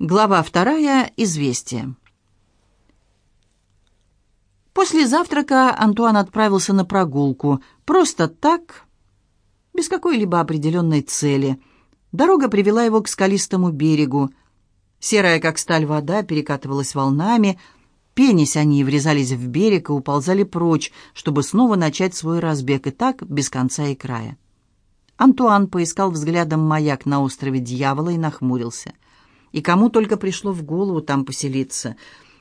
Глава вторая. Известие. После завтрака Антуан отправился на прогулку. Просто так, без какой-либо определенной цели. Дорога привела его к скалистому берегу. Серая, как сталь, вода перекатывалась волнами. Пенясь они врезались в берег и уползали прочь, чтобы снова начать свой разбег, и так без конца и края. Антуан поискал взглядом маяк на острове Дьявола и нахмурился — и кому только пришло в голову там поселиться.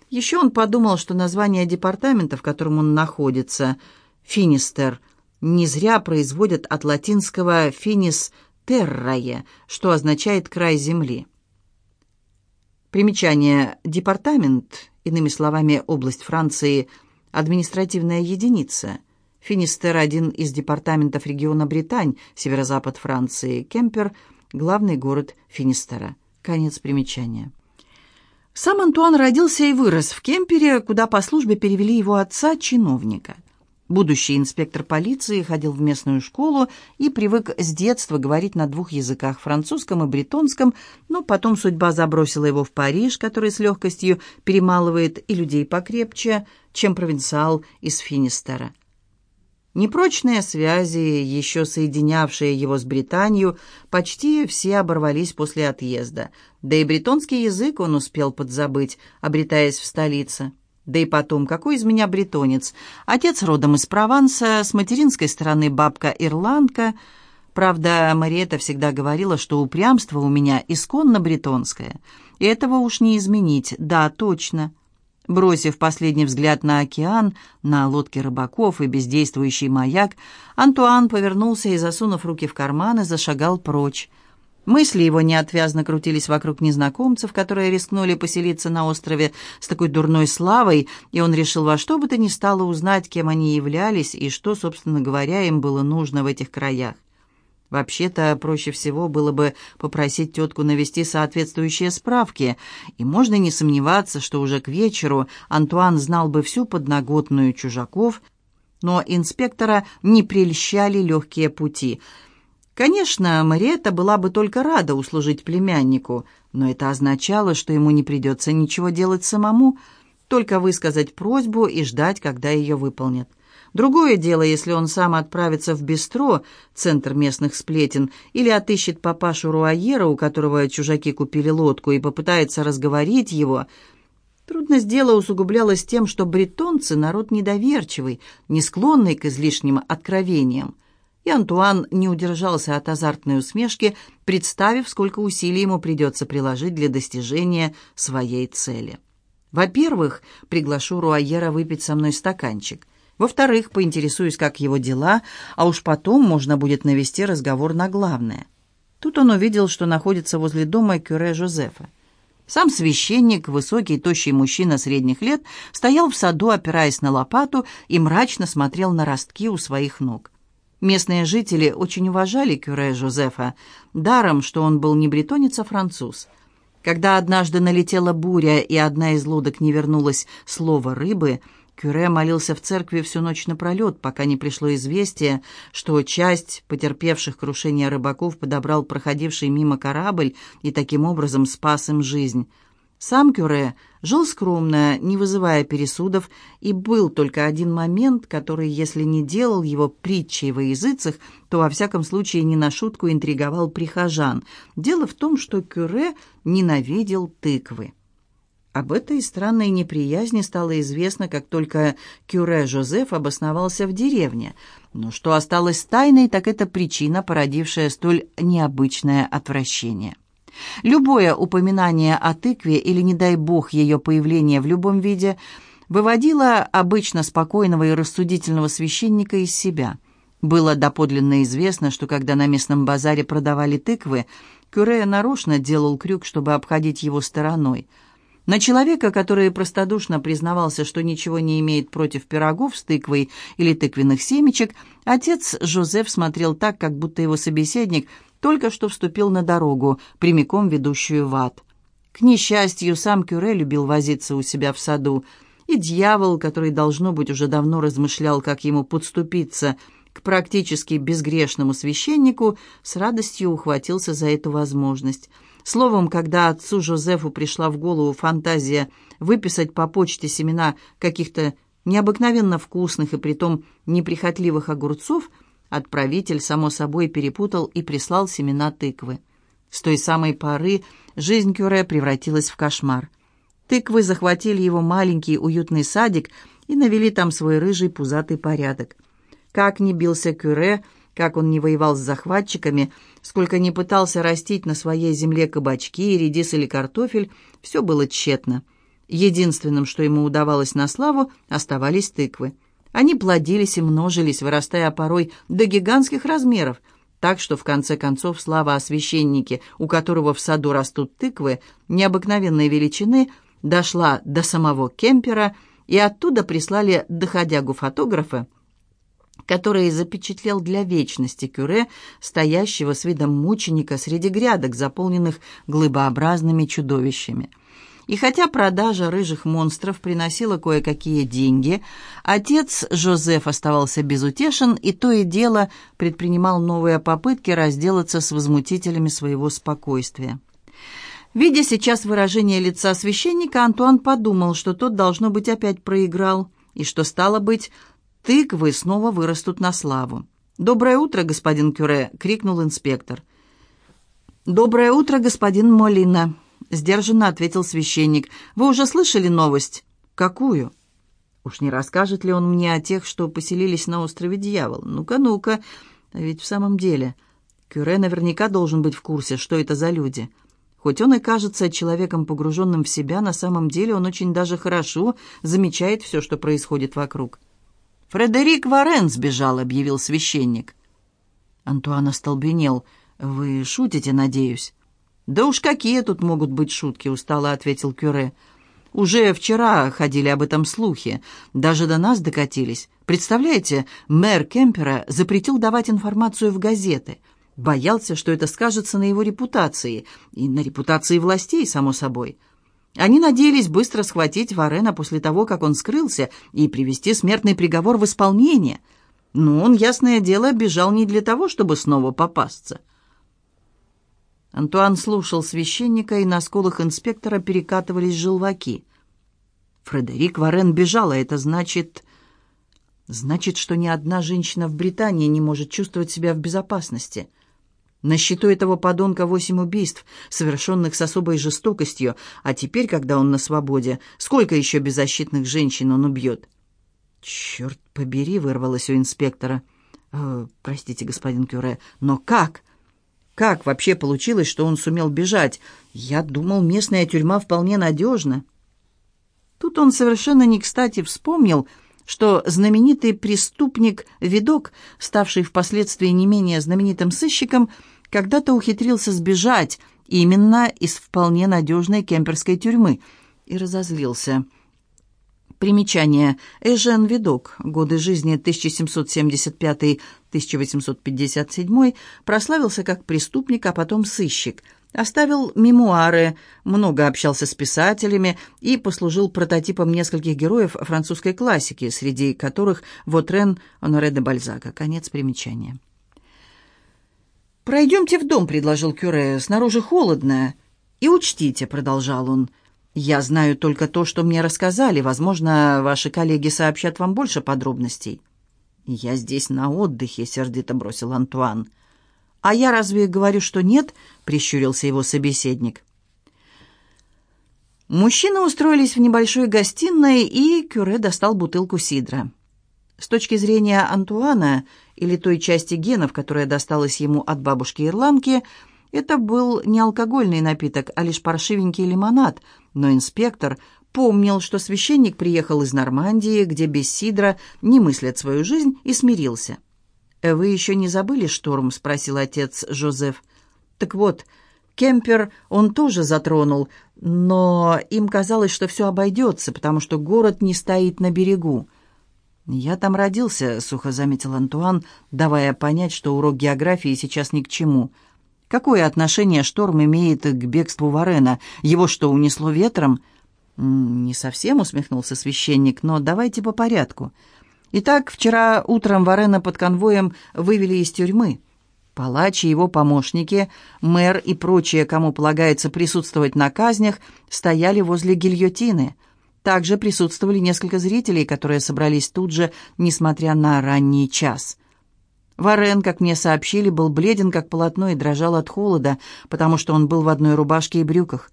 Еще он подумал, что название департамента, в котором он находится, «Финистер», не зря производят от латинского «финис террае», что означает «край земли». Примечание «департамент», иными словами, область Франции, административная единица. Финистер – один из департаментов региона Британь, северо-запад Франции, Кемпер – главный город Финистера. Конец примечания. Сам Антуан родился и вырос в Кемпере, куда по службе перевели его отца, чиновника. Будущий инспектор полиции ходил в местную школу и привык с детства говорить на двух языках, французском и бретонском, но потом судьба забросила его в Париж, который с легкостью перемалывает и людей покрепче, чем провинциал из Финистера. Непрочные связи, еще соединявшие его с Британией, почти все оборвались после отъезда. Да и бретонский язык он успел подзабыть, обретаясь в столице. Да и потом, какой из меня бретонец? Отец родом из Прованса, с материнской стороны бабка ирландка. Правда, Мариэта всегда говорила, что упрямство у меня исконно бретонское. Этого уж не изменить, да, точно. Бросив последний взгляд на океан, на лодки рыбаков и бездействующий маяк, Антуан повернулся и, засунув руки в карманы, зашагал прочь. Мысли его неотвязно крутились вокруг незнакомцев, которые рискнули поселиться на острове с такой дурной славой, и он решил во что бы то ни стало узнать, кем они являлись и что, собственно говоря, им было нужно в этих краях. Вообще-то, проще всего было бы попросить тетку навести соответствующие справки, и можно не сомневаться, что уже к вечеру Антуан знал бы всю подноготную чужаков, но инспектора не прельщали легкие пути. Конечно, Мариетта была бы только рада услужить племяннику, но это означало, что ему не придется ничего делать самому, только высказать просьбу и ждать, когда ее выполнят. Другое дело, если он сам отправится в Бистро, центр местных сплетен, или отыщет папашу Руайера, у которого чужаки купили лодку, и попытается разговорить его. Трудность дела усугублялась тем, что бретонцы — народ недоверчивый, не склонный к излишним откровениям. И Антуан не удержался от азартной усмешки, представив, сколько усилий ему придется приложить для достижения своей цели. Во-первых, приглашу Руайера выпить со мной стаканчик — во-вторых, поинтересуюсь, как его дела, а уж потом можно будет навести разговор на главное. Тут он увидел, что находится возле дома Кюре Жозефа. Сам священник, высокий, тощий мужчина средних лет, стоял в саду, опираясь на лопату, и мрачно смотрел на ростки у своих ног. Местные жители очень уважали Кюре Жозефа, даром, что он был не бретонец, а француз. Когда однажды налетела буря, и одна из лодок не вернулась слово «рыбы», Кюре молился в церкви всю ночь напролет, пока не пришло известие, что часть потерпевших крушение рыбаков подобрал проходивший мимо корабль и таким образом спас им жизнь. Сам Кюре жил скромно, не вызывая пересудов, и был только один момент, который, если не делал его притчей во языцах, то во всяком случае не на шутку интриговал прихожан. Дело в том, что Кюре ненавидел тыквы. Об этой странной неприязни стало известно, как только Кюре Жозеф обосновался в деревне. Но что осталось тайной, так это причина, породившая столь необычное отвращение. Любое упоминание о тыкве или, не дай бог, ее появление в любом виде выводило обычно спокойного и рассудительного священника из себя. Было доподлинно известно, что когда на местном базаре продавали тыквы, Кюре нарочно делал крюк, чтобы обходить его стороной – на человека, который простодушно признавался, что ничего не имеет против пирогов с тыквой или тыквенных семечек, отец Жозеф смотрел так, как будто его собеседник только что вступил на дорогу, прямиком ведущую в ад. К несчастью, сам Кюре любил возиться у себя в саду, и дьявол, который, должно быть, уже давно размышлял, как ему подступиться к практически безгрешному священнику, с радостью ухватился за эту возможность – Словом, когда отцу Жозефу пришла в голову фантазия выписать по почте семена каких-то необыкновенно вкусных и притом неприхотливых огурцов, отправитель, само собой, перепутал и прислал семена тыквы. С той самой поры жизнь Кюре превратилась в кошмар. Тыквы захватили его маленький уютный садик и навели там свой рыжий пузатый порядок. Как ни бился Кюре, как он не воевал с захватчиками, сколько не пытался растить на своей земле кабачки, редис или картофель, все было тщетно. Единственным, что ему удавалось на славу, оставались тыквы. Они плодились и множились, вырастая порой до гигантских размеров – так что, в конце концов, слава о священнике, у которого в саду растут тыквы, необыкновенной величины, дошла до самого Кемпера, и оттуда прислали доходягу-фотографа, который запечатлел для вечности Кюре, стоящего с видом мученика среди грядок, заполненных глыбообразными чудовищами. И хотя продажа рыжих монстров приносила кое-какие деньги, отец Жозеф оставался безутешен и то и дело предпринимал новые попытки разделаться с возмутителями своего спокойствия. Видя сейчас выражение лица священника, Антуан подумал, что тот, должно быть, опять проиграл, и что, стало быть, тыквы снова вырастут на славу. «Доброе утро, господин Кюре!» — крикнул инспектор. «Доброе утро, господин Молина!» — сдержанно ответил священник. «Вы уже слышали новость?» «Какую?» «Уж не расскажет ли он мне о тех, что поселились на острове Дьявол? Ну-ка, ну-ка. А ведь в самом деле...» Кюре наверняка должен быть в курсе, что это за люди. Хоть он и кажется человеком, погруженным в себя, на самом деле он очень даже хорошо замечает все, что происходит вокруг. «Фредерик Варен сбежал», — объявил священник. Антуан остолбенел. «Вы шутите, надеюсь?» «Да уж какие тут могут быть шутки», — устало ответил Кюре. «Уже вчера ходили об этом слухи. Даже до нас докатились. Представляете, мэр Кемпера запретил давать информацию в газеты. Боялся, что это скажется на его репутации. И на репутации властей, само собой». Они надеялись быстро схватить Варена после того, как он скрылся, и привести смертный приговор в исполнение. Но он, ясное дело, бежал не для того, чтобы снова попасться. Антуан слушал священника, и на скулах инспектора перекатывались желваки. Фредерик Варен бежал, а это значит... Значит, что ни одна женщина в Британии не может чувствовать себя в безопасности. На счету этого подонка восемь убийств, совершенных с особой жестокостью, а теперь, когда он на свободе, сколько еще беззащитных женщин он убьет? «Черт побери!» — вырвалось у инспектора. «Э, «Простите, господин Кюре, но как?» Как вообще получилось, что он сумел бежать? Я думал, местная тюрьма вполне надежна. Тут он совершенно не кстати вспомнил, что знаменитый преступник Видок, ставший впоследствии не менее знаменитым сыщиком, когда-то ухитрился сбежать именно из вполне надежной кемперской тюрьмы и разозлился – Примечание. Эжен Видок, годы жизни 1775-1857, прославился как преступник, а потом сыщик. Оставил мемуары, много общался с писателями и послужил прототипом нескольких героев французской классики, среди которых Вотрен Оноре де Бальзака. Конец примечания. «Пройдемте в дом», — предложил Кюре. «Снаружи холодно». «И учтите», — продолжал он, — «Я знаю только то, что мне рассказали. Возможно, ваши коллеги сообщат вам больше подробностей». «Я здесь на отдыхе», — сердито бросил Антуан. «А я разве говорю, что нет?» — прищурился его собеседник. Мужчины устроились в небольшой гостиной, и Кюре достал бутылку сидра. С точки зрения Антуана, или той части генов, которая досталась ему от бабушки-ирландки, это был не алкогольный напиток, а лишь паршивенький лимонад, но инспектор помнил, что священник приехал из Нормандии, где без сидра не мыслят свою жизнь, и смирился. «Вы еще не забыли шторм?» — спросил отец Жозеф. «Так вот, Кемпер он тоже затронул, но им казалось, что все обойдется, потому что город не стоит на берегу». «Я там родился», — сухо заметил Антуан, давая понять, что урок географии сейчас ни к чему — Какое отношение шторм имеет к бегству Варена? Его что, унесло ветром? Не совсем, усмехнулся священник, но давайте по порядку. Итак, вчера утром Варена под конвоем вывели из тюрьмы. Палач и его помощники, мэр и прочие, кому полагается присутствовать на казнях, стояли возле гильотины. Также присутствовали несколько зрителей, которые собрались тут же, несмотря на ранний час. Варен, как мне сообщили, был бледен, как полотно, и дрожал от холода, потому что он был в одной рубашке и брюках.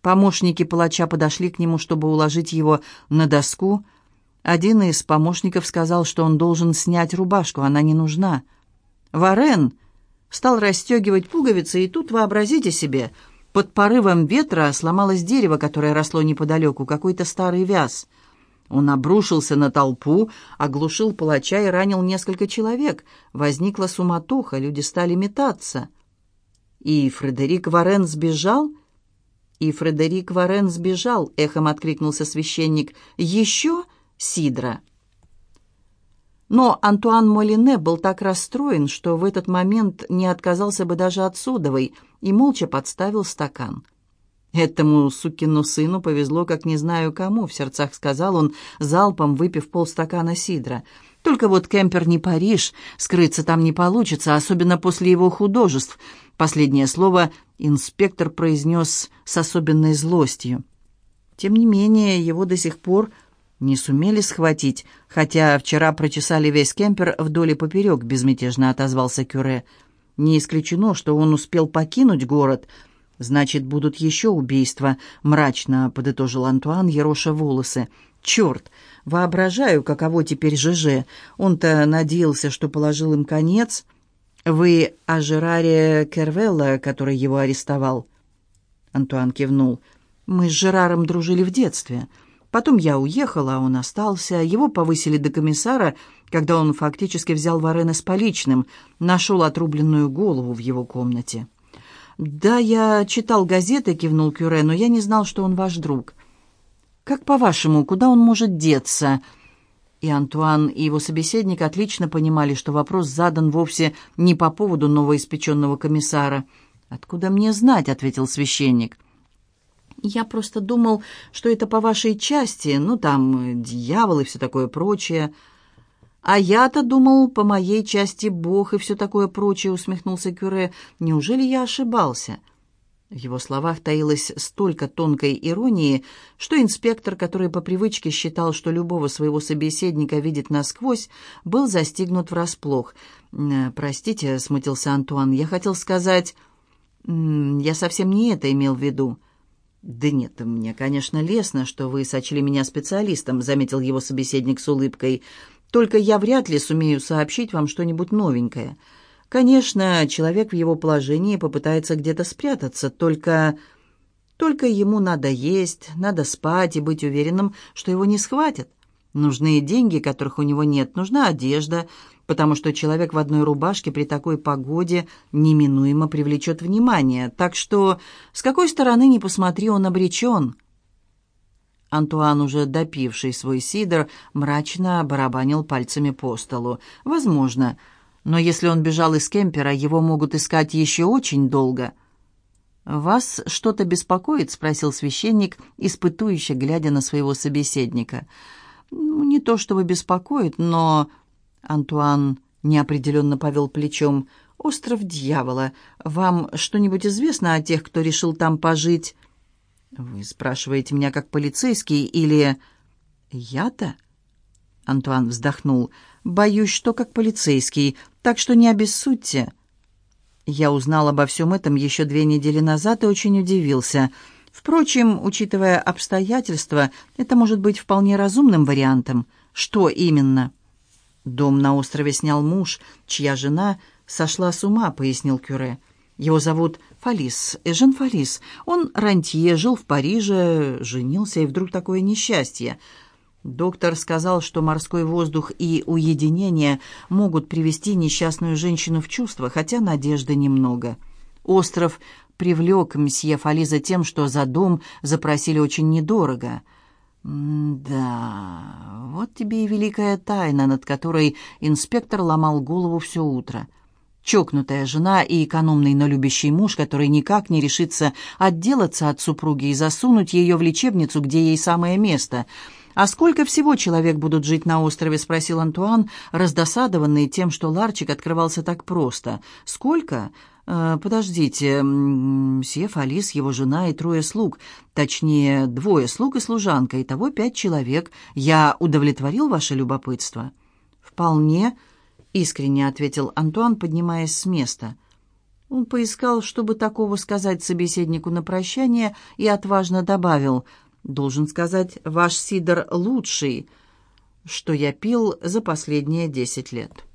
Помощники палача подошли к нему, чтобы уложить его на доску. Один из помощников сказал, что он должен снять рубашку, она не нужна. Варен стал расстегивать пуговицы, и тут, вообразите себе, под порывом ветра сломалось дерево, которое росло неподалеку, какой-то старый вяз. Он обрушился на толпу, оглушил палача и ранил несколько человек. Возникла суматоха, люди стали метаться. И Фредерик Варен сбежал? И Фредерик Варен сбежал, эхом откликнулся священник. Еще Сидра. Но Антуан Молине был так расстроен, что в этот момент не отказался бы даже от содовой и молча подставил стакан. «Этому сукину сыну повезло, как не знаю кому», — в сердцах сказал он, залпом выпив полстакана сидра. «Только вот Кемпер не Париж, скрыться там не получится, особенно после его художеств». Последнее слово инспектор произнес с особенной злостью. Тем не менее, его до сих пор не сумели схватить, хотя вчера прочесали весь кемпер вдоль и поперек, безмятежно отозвался Кюре. Не исключено, что он успел покинуть город. Значит, будут еще убийства, мрачно подытожил Антуан, ероша волосы. Черт, воображаю, каково теперь ЖЖ. Он-то надеялся, что положил им конец. Вы о Жераре Кервелла, который его арестовал? Антуан кивнул. Мы с Жераром дружили в детстве. Потом я уехала, а он остался. Его повысили до комиссара, когда он фактически взял Варена с поличным, нашел отрубленную голову в его комнате. «Да, я читал газеты», — кивнул Кюре, — «но я не знал, что он ваш друг». «Как по-вашему, куда он может деться?» И Антуан, и его собеседник отлично понимали, что вопрос задан вовсе не по поводу новоиспеченного комиссара. «Откуда мне знать?» — ответил священник. Я просто думал, что это по вашей части, ну, там, дьявол и все такое прочее. А я-то думал, по моей части Бог и все такое прочее, усмехнулся Кюре. Неужели я ошибался?» В его словах таилось столько тонкой иронии, что инспектор, который по привычке считал, что любого своего собеседника видит насквозь, был застигнут врасплох. «Э, «Простите», — смутился Антуан, — «я хотел сказать...» «Я совсем не это имел в виду». «Да нет, мне, конечно, лестно, что вы сочли меня специалистом», — заметил его собеседник с улыбкой. «Только я вряд ли сумею сообщить вам что-нибудь новенькое. Конечно, человек в его положении попытается где-то спрятаться, только... Только ему надо есть, надо спать и быть уверенным, что его не схватят. Нужны деньги, которых у него нет, нужна одежда, потому что человек в одной рубашке при такой погоде неминуемо привлечет внимание. Так что, с какой стороны ни посмотри, он обречен. Антуан, уже допивший свой сидр, мрачно барабанил пальцами по столу. «Возможно. Но если он бежал из кемпера, его могут искать еще очень долго». «Вас что-то беспокоит?» — спросил священник, испытующе глядя на своего собеседника. «Ну, не то чтобы беспокоит, но...» Антуан неопределенно повел плечом. «Остров дьявола. Вам что-нибудь известно о тех, кто решил там пожить?» «Вы спрашиваете меня как полицейский или...» «Я-то?» Антуан вздохнул. «Боюсь, что как полицейский, так что не обессудьте». Я узнал обо всем этом еще две недели назад и очень удивился. Впрочем, учитывая обстоятельства, это может быть вполне разумным вариантом. Что именно?» «Дом на острове снял муж, чья жена сошла с ума», — пояснил Кюре. «Его зовут Фалис, Эжен Фалис. Он рантье, жил в Париже, женился, и вдруг такое несчастье. Доктор сказал, что морской воздух и уединение могут привести несчастную женщину в чувство, хотя надежды немного. Остров привлек мсье Фализа тем, что за дом запросили очень недорого». «Да, вот тебе и великая тайна, над которой инспектор ломал голову все утро. Чокнутая жена и экономный, но любящий муж, который никак не решится отделаться от супруги и засунуть ее в лечебницу, где ей самое место. «А сколько всего человек будут жить на острове?» — спросил Антуан, раздосадованный тем, что ларчик открывался так просто. «Сколько?» Э, «Подождите, мсье Фалис, его жена и трое слуг. Точнее, двое слуг и служанка. Итого пять человек. Я удовлетворил ваше любопытство?» «Вполне», — искренне ответил Антуан, поднимаясь с места. Он поискал, чтобы такого сказать собеседнику на прощание, и отважно добавил — Должен сказать, ваш сидр лучший, что я пил за последние десять лет».